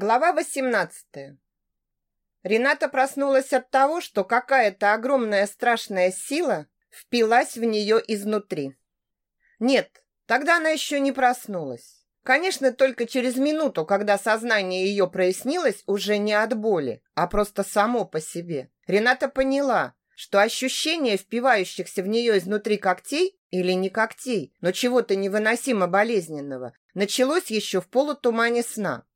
Глава 18. Рената проснулась от того, что какая-то огромная страшная сила впилась в нее изнутри. Нет, тогда она еще не проснулась. Конечно, только через минуту, когда сознание ее прояснилось уже не от боли, а просто само по себе. Рената поняла, что ощущение впивающихся в нее изнутри когтей или не когтей, но чего-то невыносимо болезненного, началось еще в полутумане сна.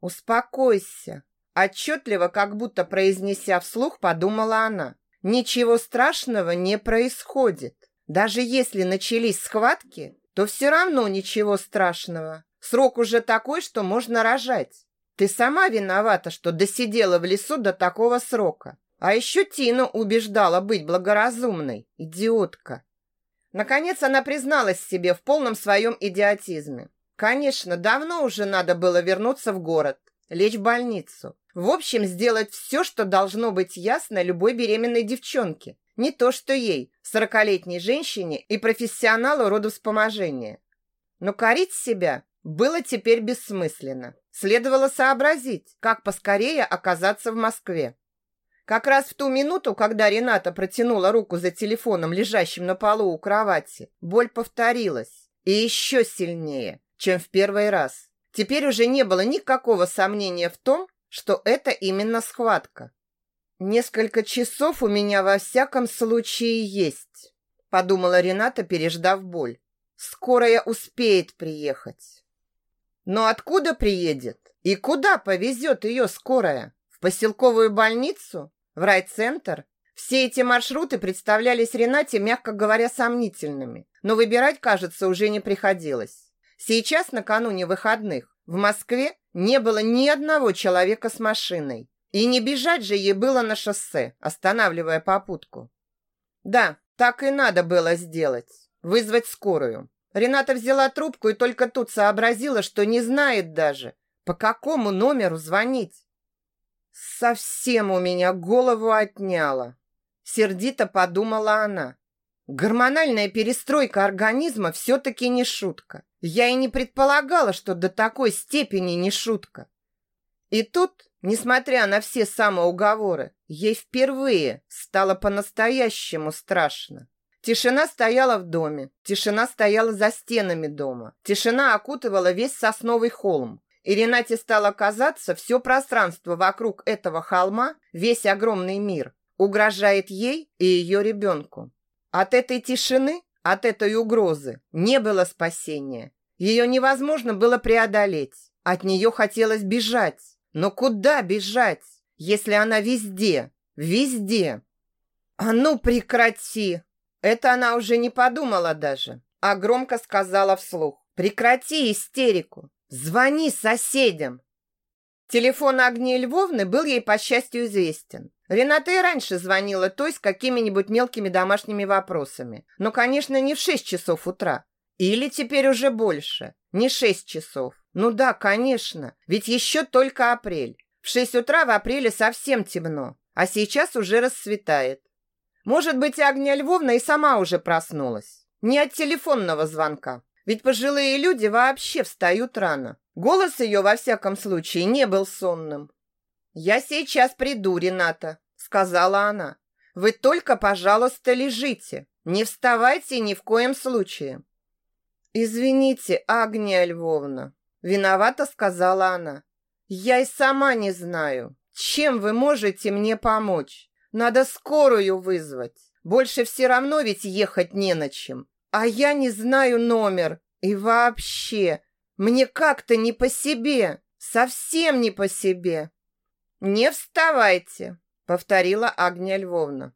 «Успокойся!» Отчетливо, как будто произнеся вслух, подумала она. «Ничего страшного не происходит. Даже если начались схватки, то все равно ничего страшного. Срок уже такой, что можно рожать. Ты сама виновата, что досидела в лесу до такого срока. А еще Тину убеждала быть благоразумной. Идиотка!» Наконец она призналась себе в полном своем идиотизме. Конечно, давно уже надо было вернуться в город, лечь в больницу. В общем, сделать все, что должно быть ясно любой беременной девчонке. Не то что ей, сорокалетней женщине и профессионалу родовспоможения. Но корить себя было теперь бессмысленно. Следовало сообразить, как поскорее оказаться в Москве. Как раз в ту минуту, когда Рената протянула руку за телефоном, лежащим на полу у кровати, боль повторилась. И еще сильнее чем в первый раз. Теперь уже не было никакого сомнения в том, что это именно схватка. Несколько часов у меня во всяком случае есть, подумала Рената, переждав боль. Скорая успеет приехать. Но откуда приедет? И куда повезет ее скорая? В поселковую больницу? В райцентр? Все эти маршруты представлялись Ренате, мягко говоря, сомнительными, но выбирать, кажется, уже не приходилось. Сейчас, накануне выходных, в Москве не было ни одного человека с машиной. И не бежать же ей было на шоссе, останавливая попутку. Да, так и надо было сделать. Вызвать скорую. Рената взяла трубку и только тут сообразила, что не знает даже, по какому номеру звонить. Совсем у меня голову отняло. Сердито подумала она. Гормональная перестройка организма все-таки не шутка. Я и не предполагала, что до такой степени не шутка. И тут, несмотря на все самоуговоры, ей впервые стало по-настоящему страшно. Тишина стояла в доме, тишина стояла за стенами дома, тишина окутывала весь сосновый холм. И Ренате стало казаться, все пространство вокруг этого холма, весь огромный мир, угрожает ей и ее ребенку. От этой тишины, от этой угрозы не было спасения. Ее невозможно было преодолеть. От нее хотелось бежать. Но куда бежать, если она везде, везде? А ну прекрати! Это она уже не подумала даже, а громко сказала вслух. Прекрати истерику. Звони соседям. Телефон Агнии Львовны был ей, по счастью, известен. Рената и раньше звонила той с какими-нибудь мелкими домашними вопросами. Но, конечно, не в шесть часов утра. Или теперь уже больше. Не шесть часов. Ну да, конечно. Ведь еще только апрель. В шесть утра в апреле совсем темно. А сейчас уже рассветает. Может быть, Агния Львовна и сама уже проснулась. Не от телефонного звонка. Ведь пожилые люди вообще встают рано. Голос ее, во всяком случае, не был сонным. «Я сейчас приду, Рената», — сказала она. «Вы только, пожалуйста, лежите. Не вставайте ни в коем случае. «Извините, Агния Львовна», — виновата сказала она. «Я и сама не знаю, чем вы можете мне помочь. Надо скорую вызвать. Больше все равно ведь ехать не на чем. А я не знаю номер. И вообще, мне как-то не по себе. Совсем не по себе». «Не вставайте», — повторила Агния Львовна.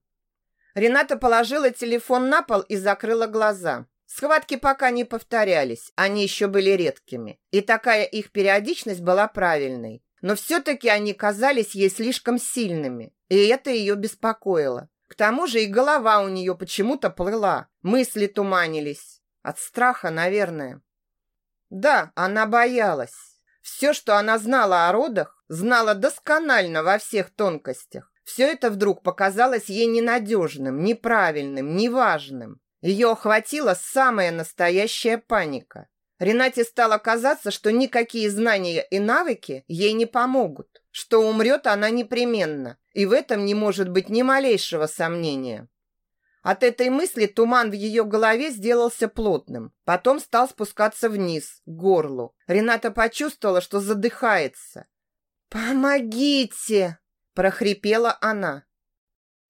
Рената положила телефон на пол и закрыла глаза. Схватки пока не повторялись, они еще были редкими, и такая их периодичность была правильной. Но все-таки они казались ей слишком сильными, и это ее беспокоило. К тому же и голова у нее почему-то плыла, мысли туманились. От страха, наверное. Да, она боялась. Все, что она знала о родах, знала досконально во всех тонкостях. Все это вдруг показалось ей ненадежным, неправильным, неважным. Ее охватила самая настоящая паника. Ренате стало казаться, что никакие знания и навыки ей не помогут, что умрет она непременно, и в этом не может быть ни малейшего сомнения. От этой мысли туман в ее голове сделался плотным, потом стал спускаться вниз, к горлу. Рената почувствовала, что задыхается. «Помогите!» – прохрипела она.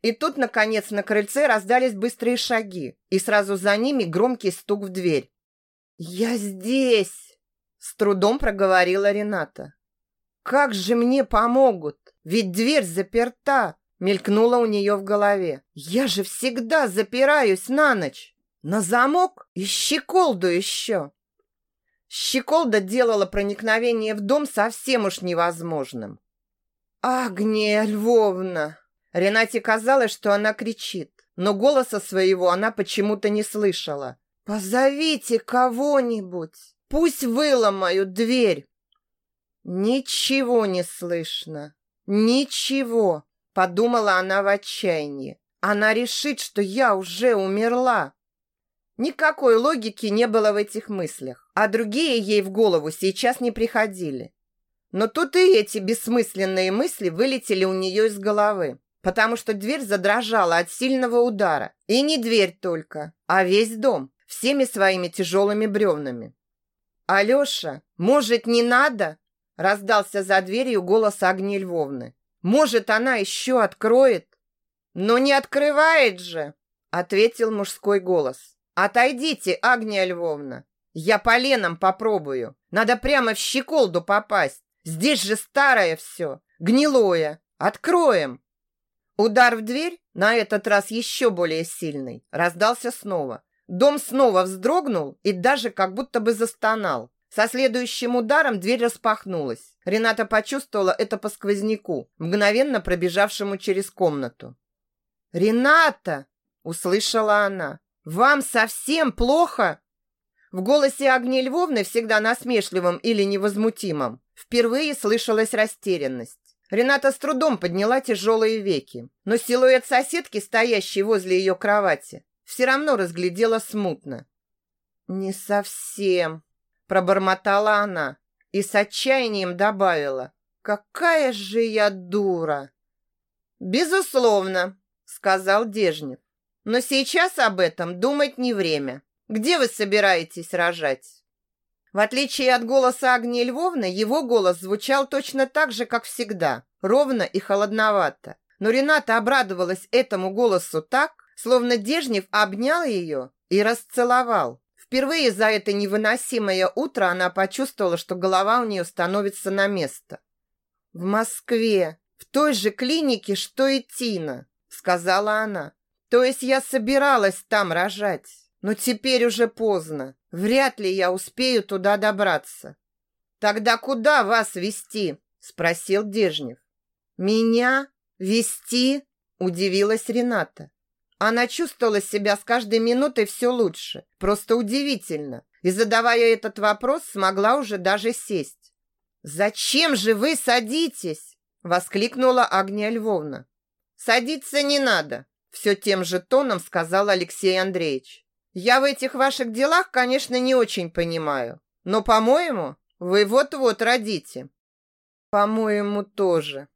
И тут, наконец, на крыльце раздались быстрые шаги, и сразу за ними громкий стук в дверь. «Я здесь!» – с трудом проговорила Рената. «Как же мне помогут? Ведь дверь заперта!» – мелькнула у нее в голове. «Я же всегда запираюсь на ночь! На замок и щеколду еще!» Щеколда делала проникновение в дом совсем уж невозможным. «Агния Львовна!» Ренате казалось, что она кричит, но голоса своего она почему-то не слышала. «Позовите кого-нибудь! Пусть выломают дверь!» «Ничего не слышно! Ничего!» — подумала она в отчаянии. «Она решит, что я уже умерла!» Никакой логики не было в этих мыслях, а другие ей в голову сейчас не приходили. Но тут и эти бессмысленные мысли вылетели у нее из головы потому что дверь задрожала от сильного удара. И не дверь только, а весь дом, всеми своими тяжелыми бревнами. «Алеша, может, не надо?» раздался за дверью голос Агнии Львовны. «Может, она еще откроет?» «Но не открывает же!» ответил мужской голос. «Отойдите, Агния Львовна! Я поленом попробую. Надо прямо в щеколду попасть. Здесь же старое все, гнилое. Откроем!» Удар в дверь, на этот раз еще более сильный, раздался снова. Дом снова вздрогнул и даже как будто бы застонал. Со следующим ударом дверь распахнулась. Рената почувствовала это по сквозняку, мгновенно пробежавшему через комнату. «Рената!» – услышала она. «Вам совсем плохо?» В голосе Агнии Львовны, всегда насмешливым или невозмутимым, впервые слышалась растерянность. Рената с трудом подняла тяжелые веки, но силуэт соседки, стоящей возле ее кровати, все равно разглядела смутно. «Не совсем», — пробормотала она и с отчаянием добавила. «Какая же я дура!» «Безусловно», — сказал Дежнев. «Но сейчас об этом думать не время. Где вы собираетесь рожать?» В отличие от голоса Агнии Львовны, его голос звучал точно так же, как всегда, ровно и холодновато. Но Рената обрадовалась этому голосу так, словно Дежнев обнял ее и расцеловал. Впервые за это невыносимое утро она почувствовала, что голова у нее становится на место. «В Москве, в той же клинике, что и Тина», — сказала она. «То есть я собиралась там рожать, но теперь уже поздно. Вряд ли я успею туда добраться. Тогда куда вас вести? спросил Дежнев. Меня вести? удивилась Рената. Она чувствовала себя с каждой минутой все лучше. Просто удивительно. И задавая этот вопрос, смогла уже даже сесть. «Зачем же вы садитесь?» воскликнула Агния Львовна. «Садиться не надо», все тем же тоном сказал Алексей Андреевич. Я в этих ваших делах, конечно, не очень понимаю, но, по-моему, вы вот-вот родите. По-моему, тоже.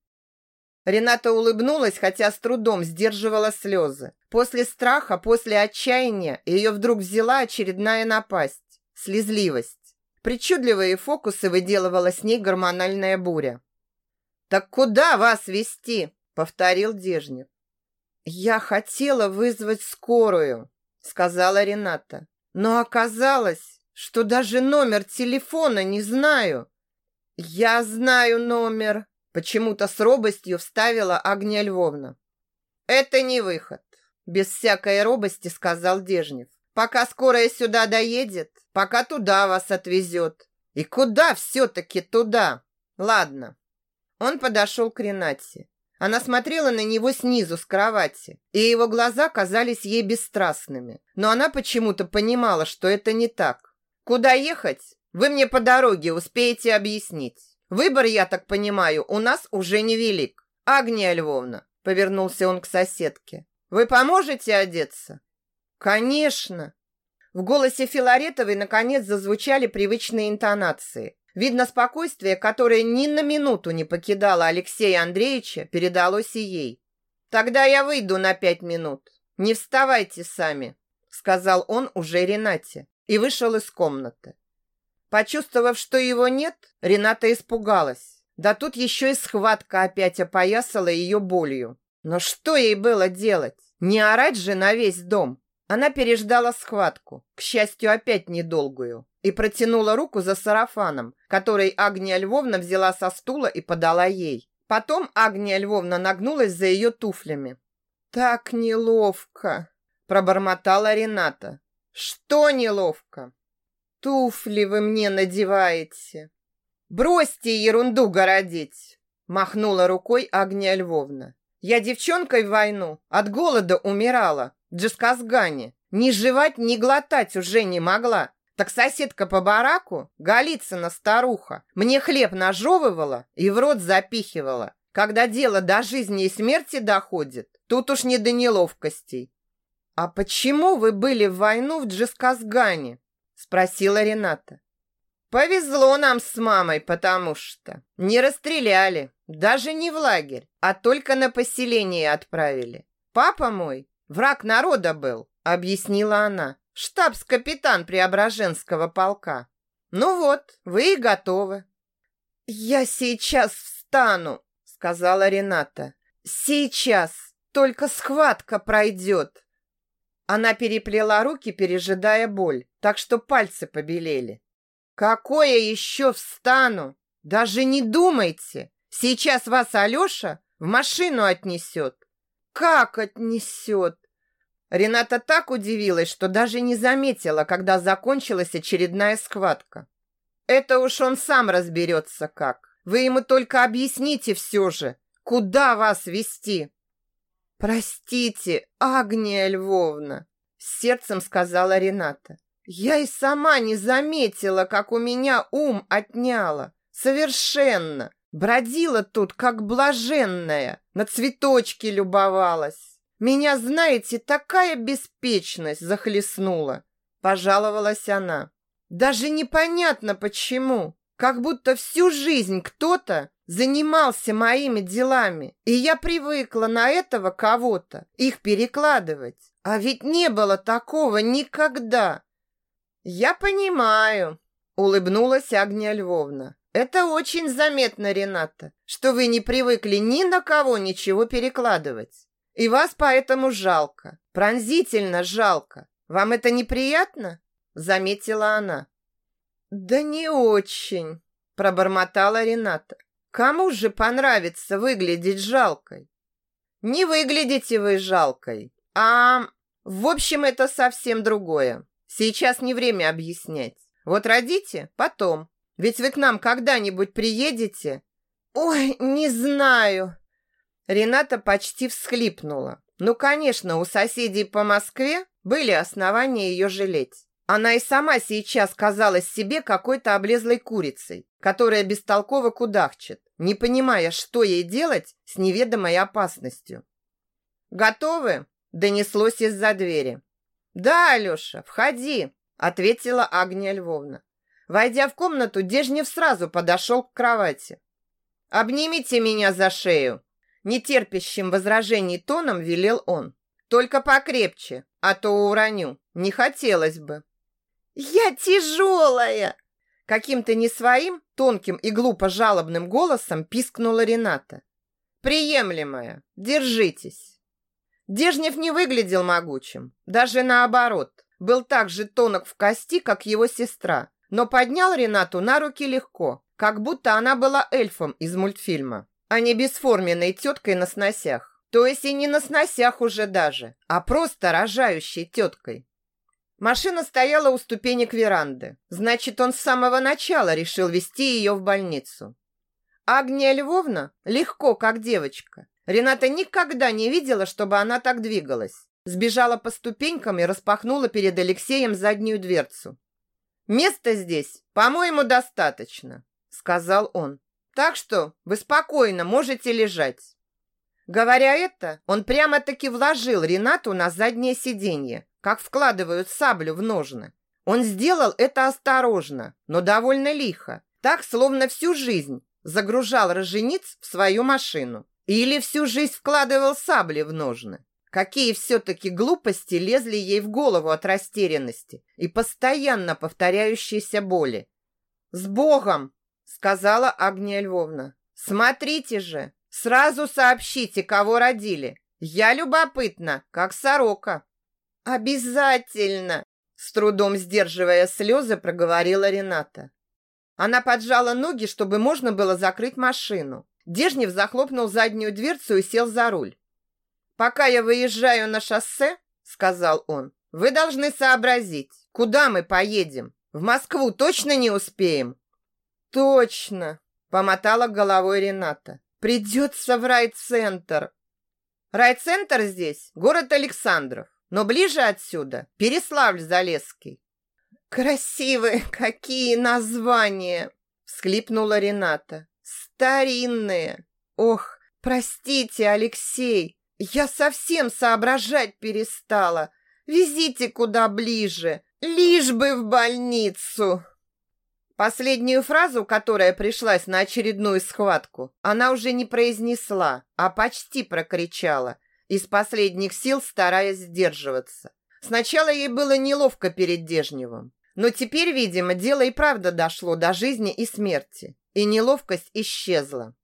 Рената улыбнулась, хотя с трудом сдерживала слезы. После страха, после отчаяния ее вдруг взяла очередная напасть – слезливость. Причудливые фокусы выделывала с ней гормональная буря. «Так куда вас вести? повторил Дежнев. «Я хотела вызвать скорую», сказала Рената. Но оказалось, что даже номер телефона не знаю. Я знаю номер, почему-то с робостью вставила Агния Львовна. Это не выход, без всякой робости сказал Дежнев. Пока скорая сюда доедет, пока туда вас отвезет. И куда все-таки туда? Ладно. Он подошел к Ренате. Она смотрела на него снизу, с кровати, и его глаза казались ей бесстрастными. Но она почему-то понимала, что это не так. «Куда ехать? Вы мне по дороге успеете объяснить. Выбор, я так понимаю, у нас уже невелик. Агния Львовна», — повернулся он к соседке, — «вы поможете одеться?» «Конечно!» В голосе Филаретовой наконец зазвучали привычные интонации. Видно, спокойствие, которое ни на минуту не покидало Алексея Андреевича, передалось и ей. «Тогда я выйду на пять минут. Не вставайте сами», — сказал он уже Ренате и вышел из комнаты. Почувствовав, что его нет, Рената испугалась. Да тут еще и схватка опять опоясала ее болью. Но что ей было делать? Не орать же на весь дом. Она переждала схватку, к счастью, опять недолгую, и протянула руку за сарафаном, который Агния Львовна взяла со стула и подала ей. Потом Агния Львовна нагнулась за ее туфлями. «Так неловко!» – пробормотала Рената. «Что неловко?» «Туфли вы мне надеваете!» «Бросьте ерунду городить!» – махнула рукой Агния Львовна. «Я девчонкой в войну от голода умирала, Джисказгане. Ни жевать, ни глотать уже не могла. Так соседка по бараку, Голицына старуха, мне хлеб нажевывала и в рот запихивала. Когда дело до жизни и смерти доходит, тут уж не до неловкостей. «А почему вы были в войну в Джисказгане?» Спросила Рената. Повезло нам с мамой, потому что не расстреляли, даже не в лагерь, а только на поселение отправили. Папа мой Враг народа был, объяснила она. Штабс-капитан Преображенского полка. Ну вот, вы и готовы. Я сейчас встану, сказала Рената. Сейчас, только схватка пройдет. Она переплела руки, пережидая боль, так что пальцы побелели. Какое еще встану? Даже не думайте. Сейчас вас Алёша в машину отнесет. Как отнесет? Рената так удивилась, что даже не заметила, когда закончилась очередная схватка. Это уж он сам разберется как. Вы ему только объясните все же, куда вас вести. Простите, Агния Львовна, сердцем сказала Рената. Я и сама не заметила, как у меня ум отняло. Совершенно. Бродила тут, как блаженная, на цветочки любовалась. Меня, знаете, такая беспечность захлестнула, пожаловалась она. Даже непонятно почему, как будто всю жизнь кто-то занимался моими делами, и я привыкла на этого кого-то их перекладывать. А ведь не было такого никогда. Я понимаю, улыбнулась Агния Львовна. Это очень заметно, Рената, что вы не привыкли ни на кого ничего перекладывать. И вас поэтому жалко, пронзительно жалко. Вам это неприятно? Заметила она. Да не очень, пробормотала Рената. Кому же понравится выглядеть жалкой? Не выглядите вы жалкой, а... В общем, это совсем другое. Сейчас не время объяснять. Вот родите, потом. Ведь вы к нам когда-нибудь приедете? Ой, не знаю. Рената почти всхлипнула. Ну, конечно, у соседей по Москве были основания ее жалеть. Она и сама сейчас казалась себе какой-то облезлой курицей, которая бестолково кудахчет, не понимая, что ей делать с неведомой опасностью. «Готовы?» – донеслось из-за двери. «Да, Алеша, входи», – ответила Агния Львовна. Войдя в комнату, Дежнев сразу подошел к кровати. «Обнимите меня за шею!» Нетерпящим возражений тоном велел он. «Только покрепче, а то уроню. Не хотелось бы». «Я тяжелая!» Каким-то не своим, тонким и глупо жалобным голосом пискнула Рената. «Приемлемая. Держитесь». Дежнев не выглядел могучим. Даже наоборот. Был так же тонок в кости, как его сестра но поднял Ренату на руки легко, как будто она была эльфом из мультфильма, а не бесформенной теткой на сносях. То есть и не на сносях уже даже, а просто рожающей теткой. Машина стояла у ступенек веранды. Значит, он с самого начала решил вести ее в больницу. Агния Львовна легко, как девочка. Рената никогда не видела, чтобы она так двигалась. Сбежала по ступенькам и распахнула перед Алексеем заднюю дверцу. Места здесь, по-моему, достаточно, сказал он. Так что вы спокойно можете лежать. Говоря это, он прямо-таки вложил Ренату на заднее сиденье, как вкладывают саблю в ножны. Он сделал это осторожно, но довольно лихо, так, словно всю жизнь загружал рожениц в свою машину. Или всю жизнь вкладывал сабли в ножны. Какие все-таки глупости лезли ей в голову от растерянности и постоянно повторяющейся боли. «С Богом!» — сказала Агния Львовна. «Смотрите же! Сразу сообщите, кого родили. Я любопытна, как сорока». «Обязательно!» — с трудом сдерживая слезы, проговорила Рената. Она поджала ноги, чтобы можно было закрыть машину. Дежнев захлопнул заднюю дверцу и сел за руль. «Пока я выезжаю на шоссе, — сказал он, — вы должны сообразить, куда мы поедем. В Москву точно не успеем?» «Точно!» — помотала головой Рената. «Придется в райцентр». «Райцентр здесь — город Александров, но ближе отсюда — Переславль-Залесский». «Красивые какие названия!» — всхлипнула Рената. «Старинные! Ох, простите, Алексей, я совсем соображать перестала. Везите куда ближе, лишь бы в больницу. Последнюю фразу, которая пришлась на очередную схватку, она уже не произнесла, а почти прокричала, из последних сил стараясь сдерживаться. Сначала ей было неловко перед Дежневым, но теперь, видимо, дело и правда дошло до жизни и смерти, и неловкость исчезла.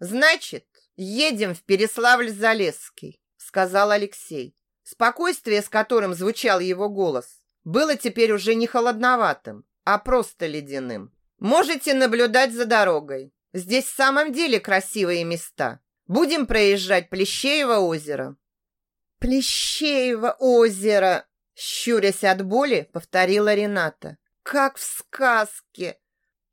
Значит, «Едем в Переславль-Залесский», — сказал Алексей. Спокойствие, с которым звучал его голос, было теперь уже не холодноватым, а просто ледяным. «Можете наблюдать за дорогой. Здесь в самом деле красивые места. Будем проезжать Плещеево озеро». «Плещеево озеро!» Щурясь от боли, повторила Рената. «Как в сказке!»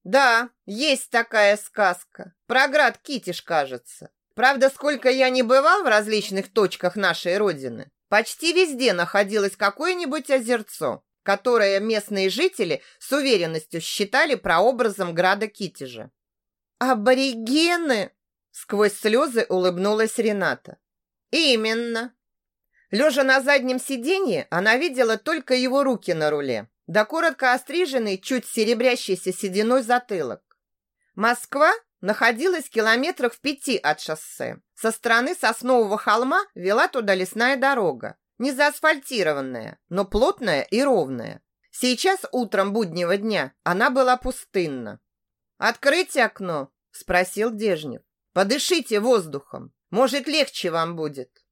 «Да, есть такая сказка. Про град Китиш, кажется. Правда, сколько я не бывал в различных точках нашей родины, почти везде находилось какое-нибудь озерцо, которое местные жители с уверенностью считали прообразом града Китежа. «Аборигены!» — сквозь слезы улыбнулась Рената. «Именно!» Лежа на заднем сиденье, она видела только его руки на руле, да коротко остриженный, чуть серебрящийся сединой затылок. Москва находилась в километрах в пяти от шоссе. Со стороны Соснового холма вела туда лесная дорога, не заасфальтированная, но плотная и ровная. Сейчас утром буднего дня она была пустынна. «Открыть окно?» – спросил Дежнев. «Подышите воздухом. Может, легче вам будет».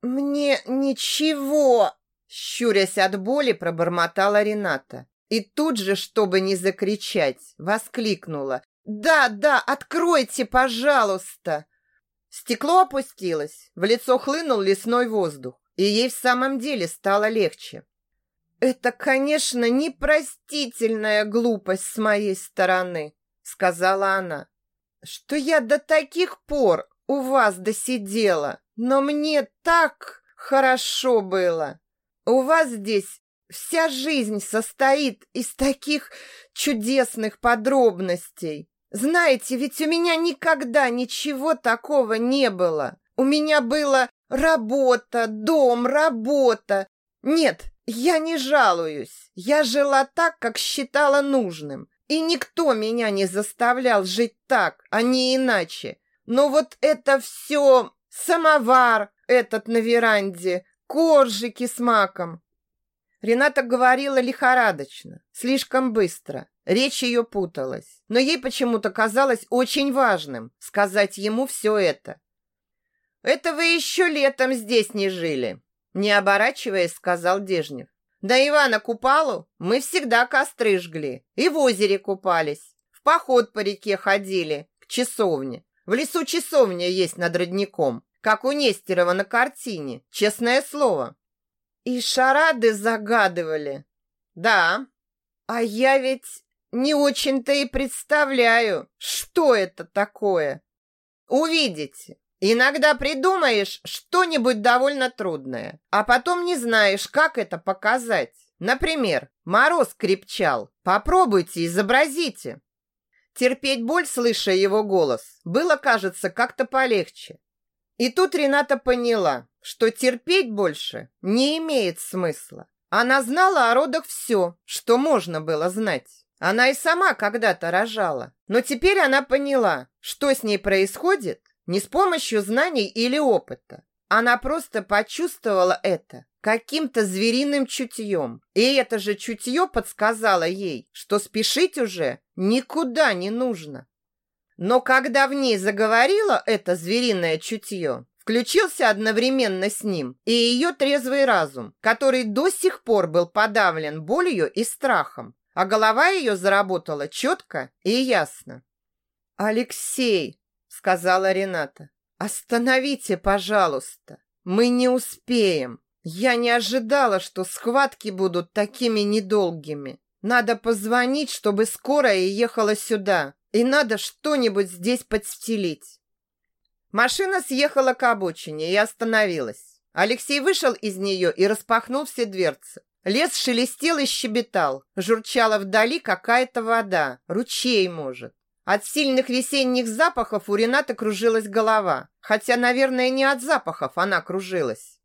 «Мне ничего!» – щурясь от боли, пробормотала Рената. И тут же, чтобы не закричать, воскликнула. «Да, да, откройте, пожалуйста!» Стекло опустилось, в лицо хлынул лесной воздух, и ей в самом деле стало легче. «Это, конечно, непростительная глупость с моей стороны», — сказала она, «что я до таких пор у вас досидела, но мне так хорошо было. У вас здесь вся жизнь состоит из таких чудесных подробностей. Знаете, ведь у меня никогда ничего такого не было. У меня было работа, дом, работа. Нет, я не жалуюсь. Я жила так, как считала нужным. И никто меня не заставлял жить так, а не иначе. Но вот это все, самовар этот на веранде, коржики с маком. Рената говорила лихорадочно, слишком быстро. Речь ее путалась, но ей почему-то казалось очень важным сказать ему все это. «Это вы еще летом здесь не жили», — не оборачиваясь, сказал Дежнев. «Да Ивана Купалу мы всегда костры жгли и в озере купались, в поход по реке ходили, к часовне. В лесу часовня есть над родником, как у Нестерова на картине, честное слово». «И шарады загадывали?» «Да, а я ведь не очень-то и представляю, что это такое. Увидите. Иногда придумаешь что-нибудь довольно трудное, а потом не знаешь, как это показать. Например, мороз крепчал. Попробуйте, изобразите. Терпеть боль, слыша его голос, было, кажется, как-то полегче. И тут Рената поняла, что терпеть больше не имеет смысла. Она знала о родах все, что можно было знать. Она и сама когда-то рожала. Но теперь она поняла, что с ней происходит не с помощью знаний или опыта. Она просто почувствовала это каким-то звериным чутьем. И это же чутье подсказало ей, что спешить уже никуда не нужно. Но когда в ней заговорило это звериное чутье, включился одновременно с ним и ее трезвый разум, который до сих пор был подавлен болью и страхом, а голова ее заработала четко и ясно. «Алексей!» — сказала Рената. «Остановите, пожалуйста! Мы не успеем! Я не ожидала, что схватки будут такими недолгими. Надо позвонить, чтобы скорая ехала сюда. И надо что-нибудь здесь подстелить. Машина съехала к обочине и остановилась. Алексей вышел из нее и распахнул все дверцы. Лес шелестел и щебетал. Журчала вдали какая-то вода. Ручей, может. От сильных весенних запахов у Ренаты кружилась голова. Хотя, наверное, не от запахов она кружилась.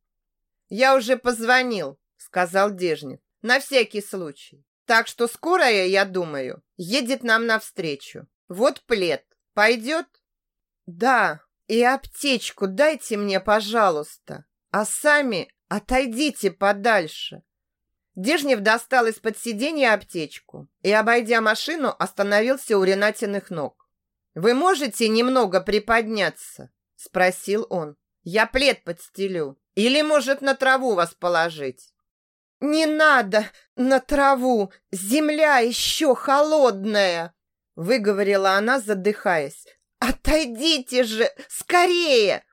«Я уже позвонил», — сказал Дежнев. «На всякий случай. Так что скорая, я думаю, едет нам навстречу. Вот плед. Пойдет? Да, и аптечку дайте мне, пожалуйста. А сами отойдите подальше. Дежнев достал из-под сиденья аптечку и, обойдя машину, остановился у Ренатиных ног. «Вы можете немного приподняться?» – спросил он. «Я плед подстелю. Или, может, на траву вас положить?» «Не надо на траву! Земля еще холодная!» Выговорила она, задыхаясь. «Отойдите же! Скорее!»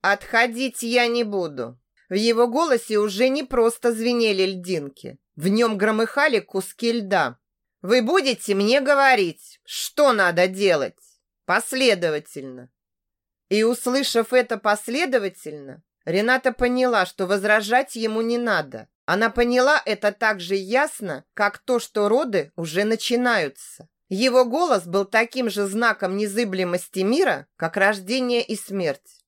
«Отходить я не буду!» В его голосе уже не просто звенели льдинки. В нем громыхали куски льда. «Вы будете мне говорить, что надо делать?» «Последовательно!» И, услышав это последовательно, Рената поняла, что возражать ему не надо. Она поняла это так же ясно, как то, что роды уже начинаются. Его голос был таким же знаком незыблемости мира, как рождение и смерть.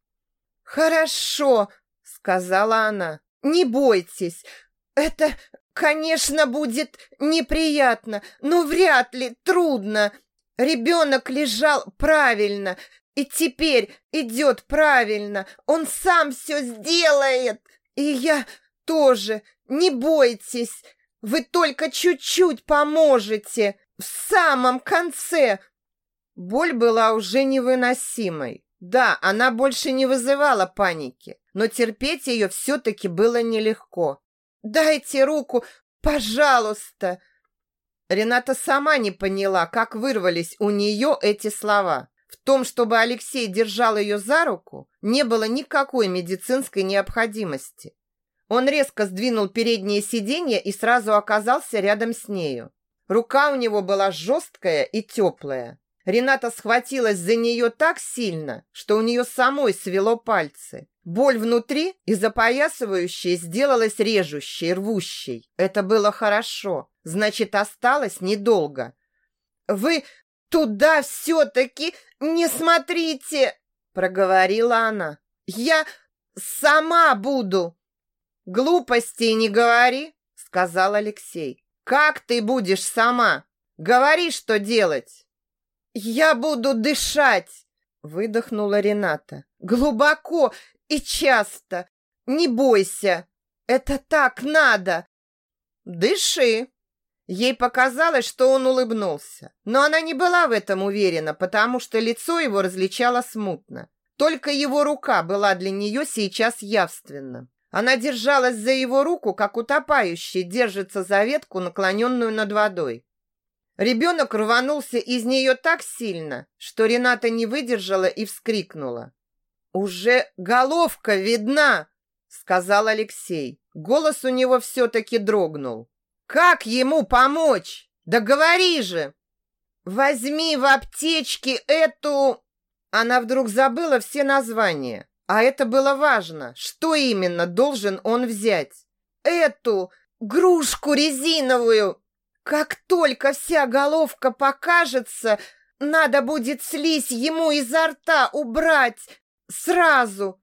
«Хорошо», — сказала она, — «не бойтесь. Это, конечно, будет неприятно, но вряд ли трудно. Ребенок лежал правильно, и теперь идет правильно. Он сам все сделает. И я тоже. Не бойтесь. Вы только чуть-чуть поможете. В самом конце. Боль была уже невыносимой. Да, она больше не вызывала паники, но терпеть ее все-таки было нелегко. «Дайте руку, пожалуйста!» Рената сама не поняла, как вырвались у нее эти слова. В том, чтобы Алексей держал ее за руку, не было никакой медицинской необходимости. Он резко сдвинул переднее сиденье и сразу оказался рядом с нею. Рука у него была жесткая и теплая. Рената схватилась за нее так сильно, что у нее самой свело пальцы. Боль внутри и запоясывающей сделалась режущей, рвущей. Это было хорошо. Значит, осталось недолго. «Вы туда все-таки не смотрите!» проговорила она. «Я сама буду!» «Глупостей не говори!» сказал Алексей. «Как ты будешь сама? Говори, что делать!» «Я буду дышать!» выдохнула Рената. «Глубоко и часто! Не бойся! Это так надо!» «Дыши!» Ей показалось, что он улыбнулся, но она не была в этом уверена, потому что лицо его различало смутно. Только его рука была для нее сейчас явственна. Она держалась за его руку, как утопающий держится за ветку, наклоненную над водой. Ребенок рванулся из нее так сильно, что Рената не выдержала и вскрикнула. «Уже головка видна!» — сказал Алексей. Голос у него все-таки дрогнул. Как ему помочь? Да говори же! Возьми в аптечке эту... Она вдруг забыла все названия. А это было важно. Что именно должен он взять? Эту грушку резиновую. Как только вся головка покажется, надо будет слизь ему изо рта убрать. Сразу.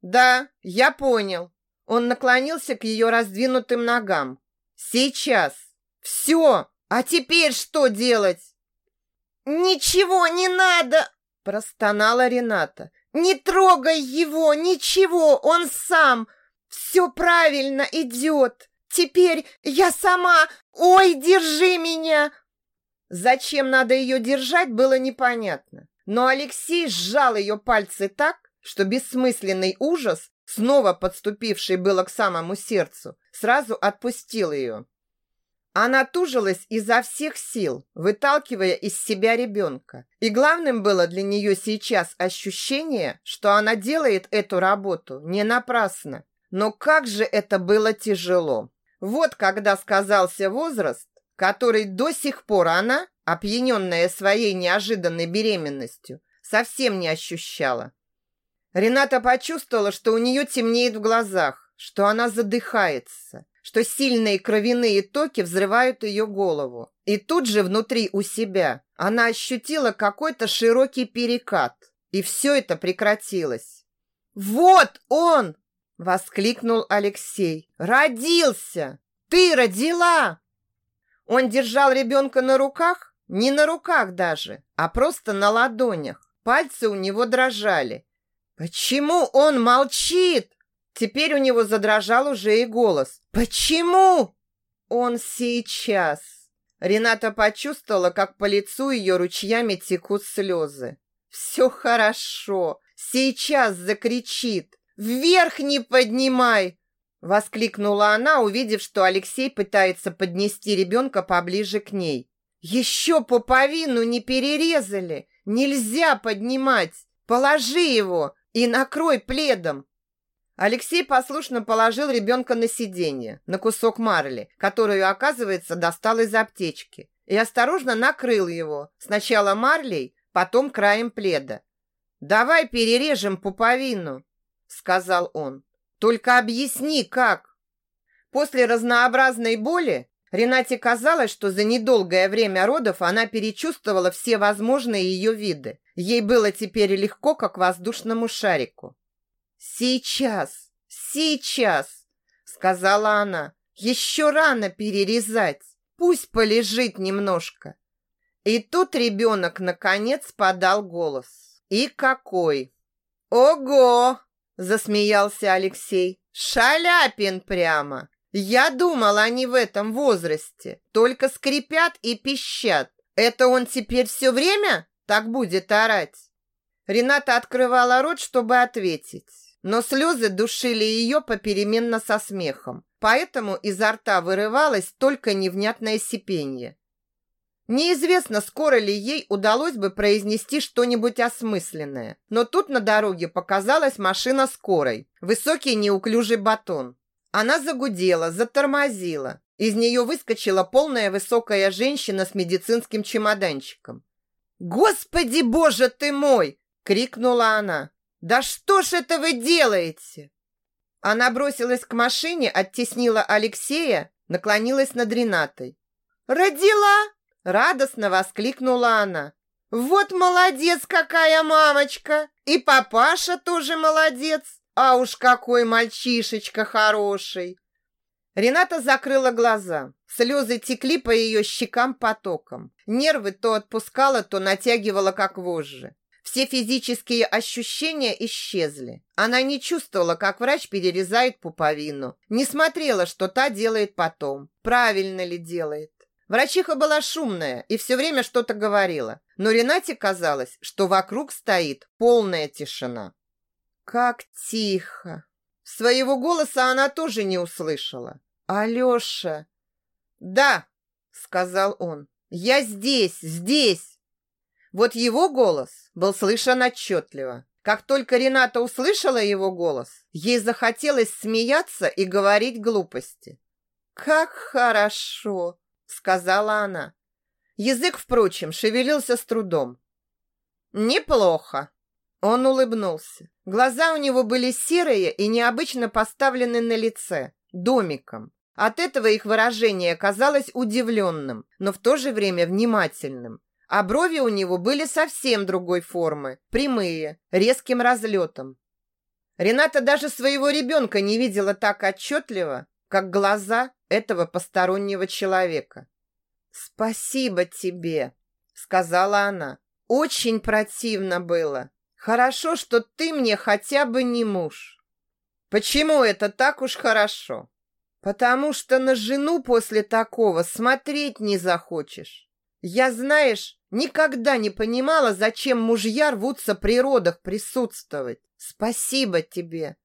Да, я понял. Он наклонился к ее раздвинутым ногам. Сейчас. Все. А теперь что делать? Ничего не надо, простонала Рената. Не трогай его, ничего, он сам. Все правильно идет. Теперь я сама. Ой, держи меня. Зачем надо ее держать, было непонятно. Но Алексей сжал ее пальцы так, что бессмысленный ужас, снова подступивший было к самому сердцу, сразу отпустил ее. Она тужилась изо всех сил, выталкивая из себя ребенка. И главным было для нее сейчас ощущение, что она делает эту работу не напрасно. Но как же это было тяжело. Вот когда сказался возраст, который до сих пор она, опьяненная своей неожиданной беременностью, совсем не ощущала. Рената почувствовала, что у нее темнеет в глазах, что она задыхается, что сильные кровяные токи взрывают ее голову. И тут же внутри у себя она ощутила какой-то широкий перекат, и все это прекратилось. «Вот он!» — воскликнул Алексей. «Родился! Ты родила!» Он держал ребенка на руках, не на руках даже, а просто на ладонях. Пальцы у него дрожали. «Почему он молчит?» Теперь у него задрожал уже и голос. «Почему?» «Он сейчас». Рената почувствовала, как по лицу ее ручьями текут слезы. «Все хорошо. Сейчас закричит. Вверх не поднимай!» Воскликнула она, увидев, что Алексей пытается поднести ребенка поближе к ней. «Еще пуповину не перерезали! Нельзя поднимать! Положи его и накрой пледом!» Алексей послушно положил ребенка на сиденье, на кусок марли, которую, оказывается, достал из аптечки, и осторожно накрыл его, сначала марлей, потом краем пледа. «Давай перережем пуповину», — сказал он. «Только объясни, как». После разнообразной боли Ренате казалось, что за недолгое время родов она перечувствовала все возможные ее виды. Ей было теперь легко, как воздушному шарику. «Сейчас, сейчас!» — сказала она. «Еще рано перерезать. Пусть полежит немножко». И тут ребенок, наконец, подал голос. И какой! «Ого!» — засмеялся Алексей. «Шаляпин прямо! Я думал, они в этом возрасте только скрипят и пищат. Это он теперь все время так будет орать?» Рената открывала рот, чтобы ответить но слезы душили ее попеременно со смехом, поэтому изо рта вырывалось только невнятное сипенье. Неизвестно, скоро ли ей удалось бы произнести что-нибудь осмысленное, но тут на дороге показалась машина скорой, высокий неуклюжий батон. Она загудела, затормозила. Из нее выскочила полная высокая женщина с медицинским чемоданчиком. «Господи боже ты мой!» — крикнула она. «Да что ж это вы делаете?» Она бросилась к машине, оттеснила Алексея, наклонилась над Ренатой. «Родила!» – радостно воскликнула она. «Вот молодец какая мамочка! И папаша тоже молодец! А уж какой мальчишечка хороший!» Рената закрыла глаза. Слезы текли по ее щекам потоком. Нервы то отпускала, то натягивала, как вожжи. Все физические ощущения исчезли. Она не чувствовала, как врач перерезает пуповину. Не смотрела, что та делает потом. Правильно ли делает. Врачиха была шумная и все время что-то говорила. Но Ренате казалось, что вокруг стоит полная тишина. Как тихо. Своего голоса она тоже не услышала. «Алеша!» «Да!» — сказал он. «Я здесь, здесь!» Вот его голос был слышен отчетливо. Как только Рената услышала его голос, ей захотелось смеяться и говорить глупости. «Как хорошо!» — сказала она. Язык, впрочем, шевелился с трудом. «Неплохо!» Он улыбнулся. Глаза у него были серые и необычно поставлены на лице, домиком. От этого их выражение казалось удивленным, но в то же время внимательным а брови у него были совсем другой формы, прямые, резким разлетом. Рената даже своего ребенка не видела так отчетливо, как глаза этого постороннего человека. «Спасибо тебе», — сказала она. «Очень противно было. Хорошо, что ты мне хотя бы не муж». «Почему это так уж хорошо?» «Потому что на жену после такого смотреть не захочешь. Я, знаешь, никогда не понимала, зачем мужья рвутся при родах присутствовать. Спасибо тебе».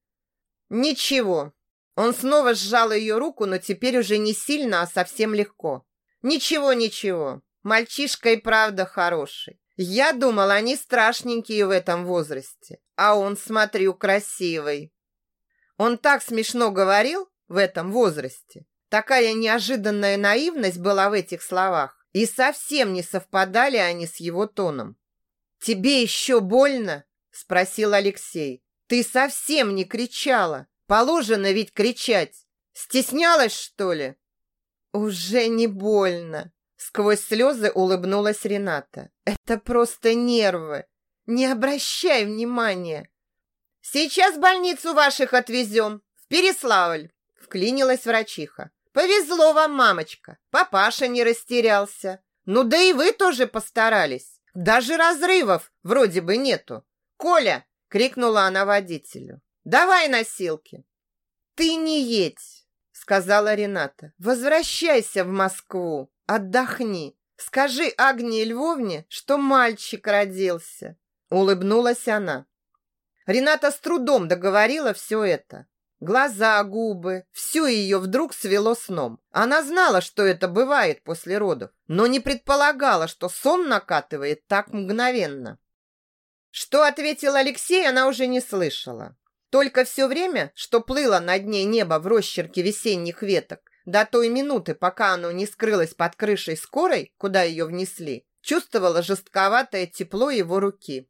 «Ничего». Он снова сжал ее руку, но теперь уже не сильно, а совсем легко. «Ничего, ничего. Мальчишка и правда хороший. Я думал, они страшненькие в этом возрасте. А он, смотрю, красивый. Он так смешно говорил в этом возрасте. Такая неожиданная наивность была в этих словах. И совсем не совпадали они с его тоном. «Тебе еще больно?» – спросил Алексей. «Ты совсем не кричала. Положено ведь кричать. Стеснялась, что ли?» «Уже не больно», Сквозь слезы улыбнулась Рената. Это просто нервы. Не обращай внимания. Сейчас больницу ваших отвезем. В Переславль. Вклинилась врачиха. Повезло вам, мамочка. Папаша не растерялся. Ну да и вы тоже постарались. Даже разрывов вроде бы нету. Коля, крикнула она водителю. Давай носилки. Ты не едь, сказала Рената. Возвращайся в Москву. Отдохни. Скажи Агнии Львовне, что мальчик родился. Улыбнулась она. Рената с трудом договорила все это. Глаза, губы, все ее вдруг свело сном. Она знала, что это бывает после родов, но не предполагала, что сон накатывает так мгновенно. Что ответил Алексей, она уже не слышала. Только все время, что плыло над ней небо в росчерке весенних веток, до той минуты, пока оно не скрылось под крышей скорой, куда ее внесли, чувствовала жестковатое тепло его руки.